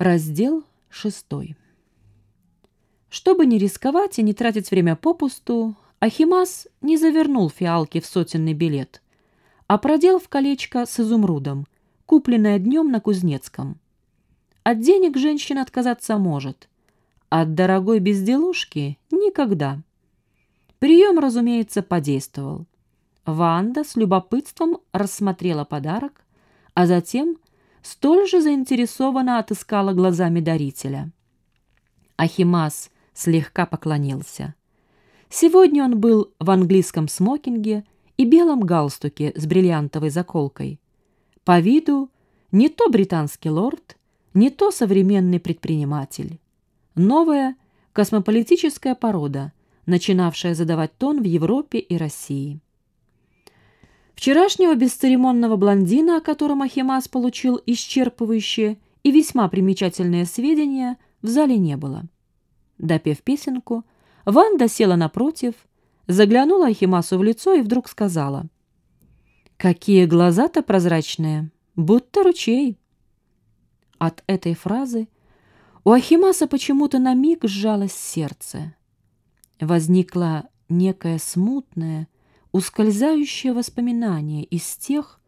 Раздел шестой. Чтобы не рисковать и не тратить время попусту, Ахимас не завернул фиалки в сотенный билет, а продел в колечко с изумрудом, купленное днем на Кузнецком. От денег женщина отказаться может, от дорогой безделушки — никогда. Прием, разумеется, подействовал. Ванда с любопытством рассмотрела подарок, а затем столь же заинтересованно отыскала глазами дарителя. Ахимас слегка поклонился. Сегодня он был в английском смокинге и белом галстуке с бриллиантовой заколкой. По виду не то британский лорд, не то современный предприниматель. Новая космополитическая порода, начинавшая задавать тон в Европе и России. Вчерашнего бесцеремонного блондина, о котором Ахимас получил исчерпывающие и весьма примечательные сведения, в зале не было. Допев песенку, Ванда села напротив, заглянула Ахимасу в лицо и вдруг сказала. «Какие глаза-то прозрачные, будто ручей!» От этой фразы у Ахимаса почему-то на миг сжалось сердце. Возникло некое смутное, ускользающее воспоминание из тех,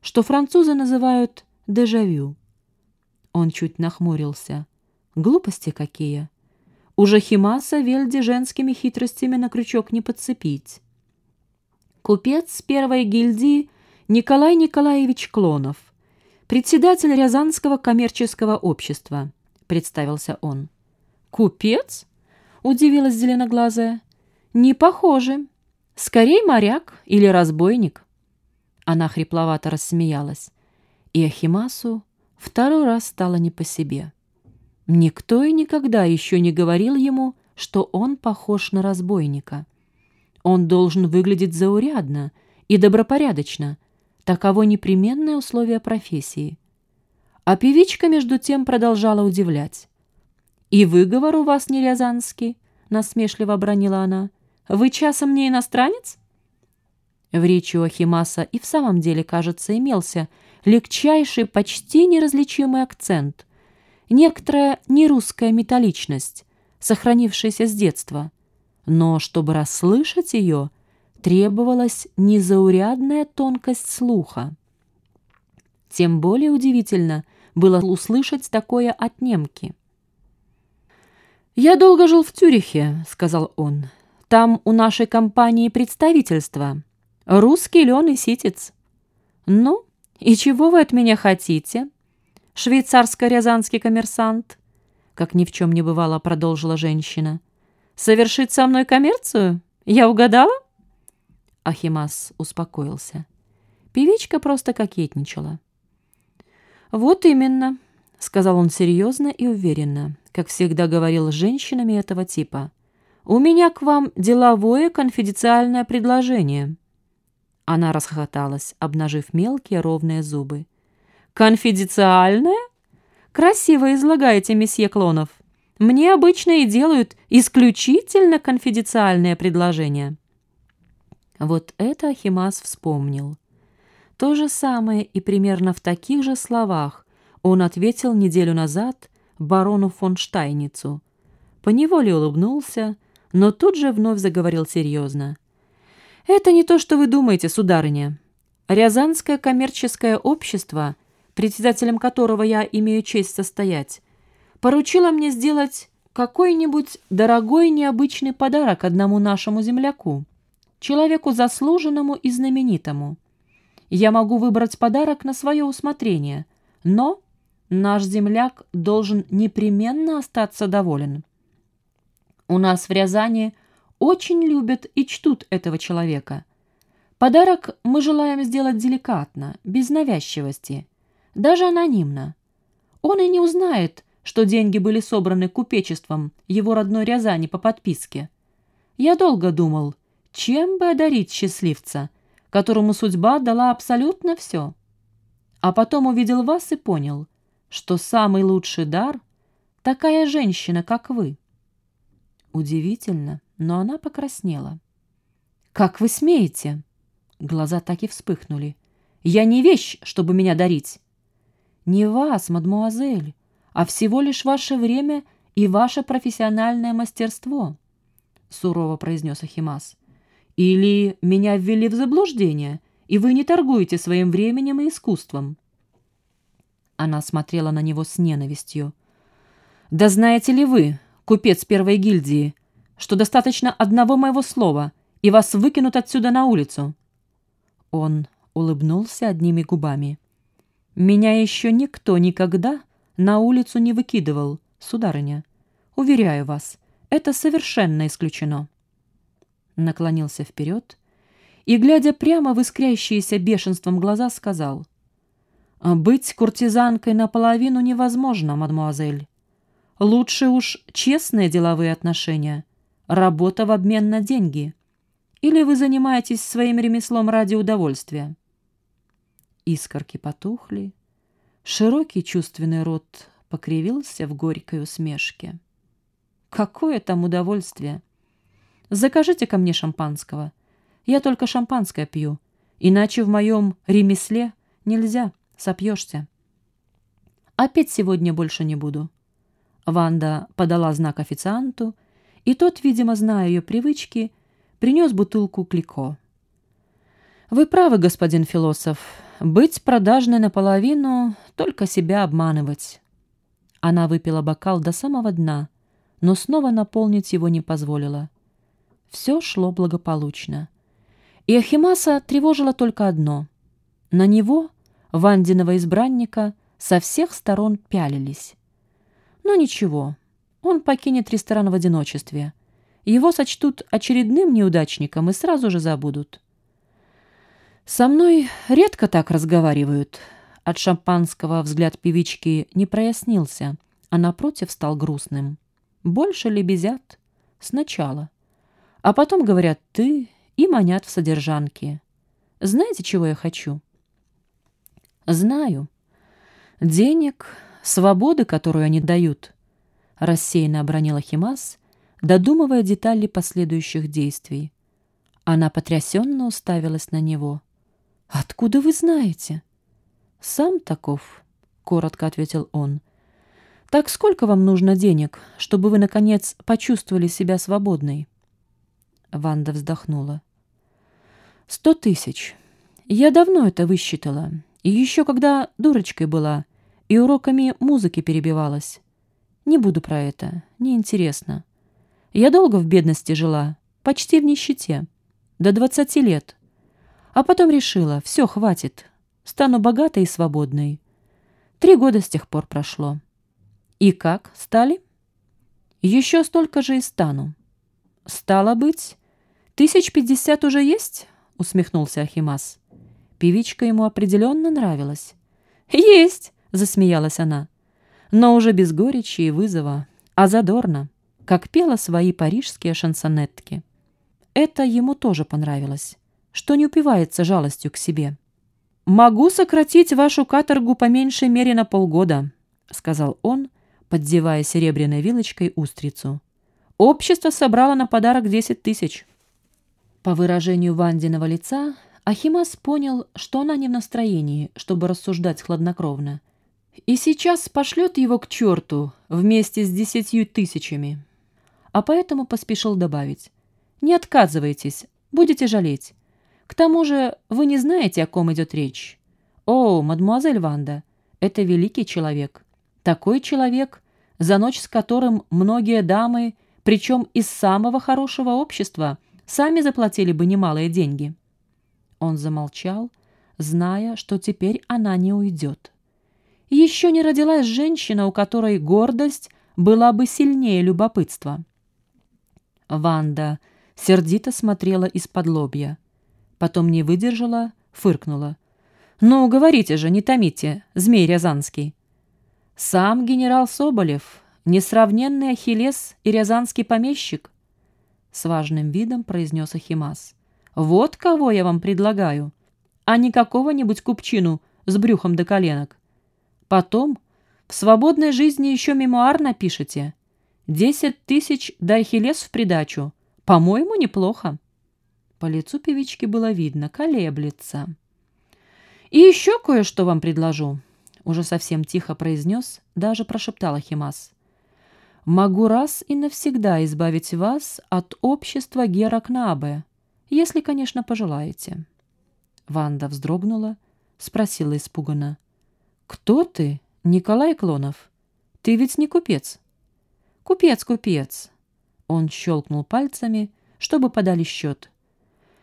что французы называют дежавю. Он чуть нахмурился. Глупости какие! Уже Химаса Вельде женскими хитростями на крючок не подцепить. Купец первой гильдии Николай Николаевич Клонов, председатель Рязанского коммерческого общества, представился он. «Купец?» — удивилась зеленоглазая. «Не похоже. Скорей моряк или разбойник». Она хрипловато рассмеялась, и Ахимасу второй раз стало не по себе. Никто и никогда еще не говорил ему, что он похож на разбойника. Он должен выглядеть заурядно и добропорядочно. Таково непременное условие профессии. А певичка, между тем, продолжала удивлять. «И выговор у вас не рязанский?» — насмешливо обронила она. Вы часом не иностранец?» В речи у Ахимаса и в самом деле, кажется, имелся легчайший, почти неразличимый акцент, некоторая нерусская металличность, сохранившаяся с детства. Но чтобы расслышать ее, требовалась незаурядная тонкость слуха. Тем более удивительно было услышать такое от немки. «Я долго жил в Тюрихе», — сказал он. Там у нашей компании представительство. Русский лен и ситец. Ну, и чего вы от меня хотите? Швейцарско-рязанский коммерсант. Как ни в чем не бывало, продолжила женщина. Совершить со мной коммерцию? Я угадала? Ахимас успокоился. Певичка просто кокетничала. «Вот именно», — сказал он серьезно и уверенно, как всегда говорил с женщинами этого типа. «У меня к вам деловое конфиденциальное предложение». Она расхохоталась, обнажив мелкие ровные зубы. «Конфиденциальное? Красиво излагаете, месье Клонов. Мне обычно и делают исключительно конфиденциальное предложение». Вот это Ахимас вспомнил. То же самое и примерно в таких же словах он ответил неделю назад барону фон Штайницу. Поневоле улыбнулся, но тут же вновь заговорил серьезно. «Это не то, что вы думаете, сударыня. Рязанское коммерческое общество, председателем которого я имею честь состоять, поручило мне сделать какой-нибудь дорогой необычный подарок одному нашему земляку, человеку заслуженному и знаменитому. Я могу выбрать подарок на свое усмотрение, но наш земляк должен непременно остаться доволен. У нас в Рязани очень любят и чтут этого человека. Подарок мы желаем сделать деликатно, без навязчивости, даже анонимно. Он и не узнает, что деньги были собраны купечеством его родной Рязани по подписке. Я долго думал, чем бы одарить счастливца, которому судьба дала абсолютно все. А потом увидел вас и понял, что самый лучший дар — такая женщина, как вы. Удивительно, но она покраснела. «Как вы смеете?» Глаза так и вспыхнули. «Я не вещь, чтобы меня дарить». «Не вас, мадмуазель, а всего лишь ваше время и ваше профессиональное мастерство», — сурово произнес Ахимас. «Или меня ввели в заблуждение, и вы не торгуете своим временем и искусством». Она смотрела на него с ненавистью. «Да знаете ли вы, купец первой гильдии, что достаточно одного моего слова, и вас выкинут отсюда на улицу?» Он улыбнулся одними губами. «Меня еще никто никогда на улицу не выкидывал, сударыня. Уверяю вас, это совершенно исключено». Наклонился вперед и, глядя прямо в искрящиеся бешенством глаза, сказал, «Быть куртизанкой наполовину невозможно, мадмуазель. Лучше уж честные деловые отношения, работа в обмен на деньги. Или вы занимаетесь своим ремеслом ради удовольствия?» Искорки потухли, широкий чувственный рот покривился в горькой усмешке. «Какое там удовольствие! Закажите ко мне шампанского. Я только шампанское пью, иначе в моем ремесле нельзя, сопьешься. А петь сегодня больше не буду». Ванда подала знак официанту, и тот, видимо, зная ее привычки, принес бутылку клико. «Вы правы, господин философ. Быть продажной наполовину — только себя обманывать». Она выпила бокал до самого дна, но снова наполнить его не позволила. Все шло благополучно. И Ахимаса тревожило только одно. На него, Вандиного избранника, со всех сторон пялились. Но ничего, он покинет ресторан в одиночестве. Его сочтут очередным неудачником и сразу же забудут. «Со мной редко так разговаривают». От шампанского взгляд певички не прояснился, а напротив стал грустным. «Больше лебезят? Сначала. А потом говорят «ты» и манят в содержанке. Знаете, чего я хочу?» «Знаю. Денег, свободы, которую они дают», — рассеянно обронила Химас, додумывая детали последующих действий. Она потрясенно уставилась на него — «Откуда вы знаете?» «Сам таков», — коротко ответил он. «Так сколько вам нужно денег, чтобы вы, наконец, почувствовали себя свободной?» Ванда вздохнула. «Сто тысяч. Я давно это высчитала. И еще когда дурочкой была и уроками музыки перебивалась. Не буду про это, неинтересно. Я долго в бедности жила, почти в нищете. До двадцати лет. А потом решила, все, хватит, стану богатой и свободной. Три года с тех пор прошло. И как, стали? Еще столько же и стану. Стало быть, тысяч пятьдесят уже есть? Усмехнулся Ахимас. Певичка ему определенно нравилась. Есть, засмеялась она. Но уже без горечи и вызова, а задорно, как пела свои парижские шансонетки. Это ему тоже понравилось что не упивается жалостью к себе. «Могу сократить вашу каторгу по меньшей мере на полгода», — сказал он, поддевая серебряной вилочкой устрицу. «Общество собрало на подарок десять тысяч». По выражению Вандиного лица Ахимас понял, что она не в настроении, чтобы рассуждать хладнокровно. И сейчас пошлет его к черту вместе с десятью тысячами. А поэтому поспешил добавить. «Не отказывайтесь, будете жалеть. К тому же вы не знаете, о ком идет речь. О, мадемуазель Ванда, это великий человек. Такой человек, за ночь с которым многие дамы, причем из самого хорошего общества, сами заплатили бы немалые деньги. Он замолчал, зная, что теперь она не уйдет. Еще не родилась женщина, у которой гордость была бы сильнее любопытства. Ванда сердито смотрела из-под лобья. Потом не выдержала, фыркнула. «Ну, говорите же, не томите, змей Рязанский». «Сам генерал Соболев, несравненный Ахиллес и рязанский помещик», с важным видом произнес Ахимас. «Вот кого я вам предлагаю, а не какого-нибудь купчину с брюхом до коленок. Потом в свободной жизни еще мемуар напишите. Десять тысяч да Ахиллес в придачу. По-моему, неплохо». По лицу певички было видно, колеблется. «И еще кое-что вам предложу», — уже совсем тихо произнес, даже прошептал Ахимас. «Могу раз и навсегда избавить вас от общества Гера Кнабе, если, конечно, пожелаете». Ванда вздрогнула, спросила испуганно. «Кто ты, Николай Клонов? Ты ведь не купец?» «Купец, купец!» Он щелкнул пальцами, чтобы подали счет.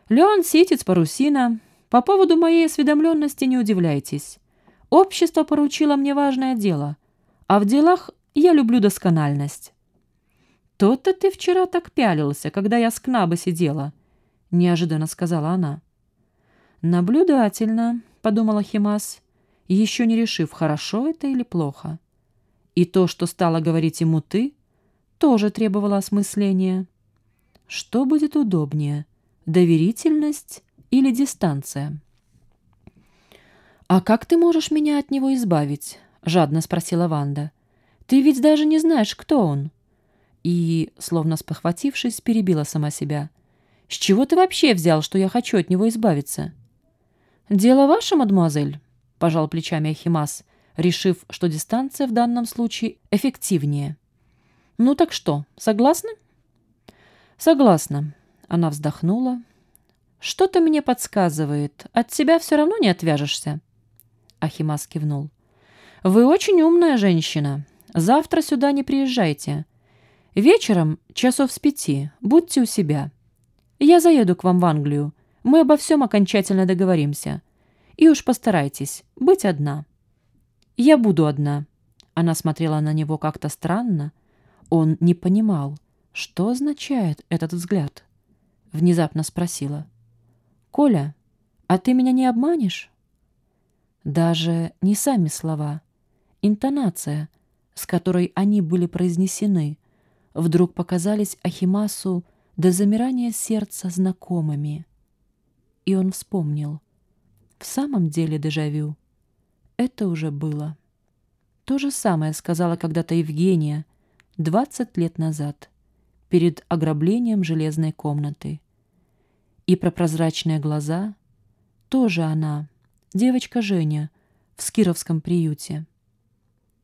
«Леон Ситец, парусина. По поводу моей осведомленности не удивляйтесь. Общество поручило мне важное дело, а в делах я люблю доскональность. «То-то ты вчера так пялился, когда я с Кнабы сидела», — неожиданно сказала она. «Наблюдательно», — подумала Химас, еще не решив, хорошо это или плохо. И то, что стала говорить ему «ты», тоже требовало осмысления. Что будет удобнее, доверительность или дистанция? «А как ты можешь меня от него избавить?» — жадно спросила Ванда. «Ты ведь даже не знаешь, кто он». И, словно спохватившись, перебила сама себя. «С чего ты вообще взял, что я хочу от него избавиться?» «Дело ваше, мадемуазель», — пожал плечами Ахимас, решив, что дистанция в данном случае эффективнее. «Ну так что, согласны?» «Согласна», — она вздохнула. «Что-то мне подсказывает. От тебя все равно не отвяжешься». Ахимас кивнул. «Вы очень умная женщина. Завтра сюда не приезжайте. Вечером, часов с пяти, будьте у себя. Я заеду к вам в Англию. Мы обо всем окончательно договоримся. И уж постарайтесь быть одна». «Я буду одна». Она смотрела на него как-то странно. Он не понимал, что означает этот взгляд. Внезапно спросила. «Коля, а ты меня не обманешь?» Даже не сами слова, интонация, с которой они были произнесены, вдруг показались Ахимасу до замирания сердца знакомыми. И он вспомнил. В самом деле дежавю. Это уже было. То же самое сказала когда-то Евгения двадцать лет назад, перед ограблением железной комнаты. И про прозрачные глаза тоже она девочка Женя в Скировском приюте.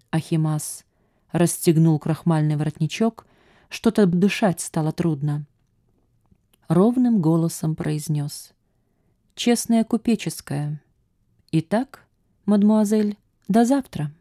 Ахимас расстегнул крахмальный воротничок, что-то дышать стало трудно. Ровным голосом произнес. «Честная купеческая. Итак, мадмуазель, до завтра».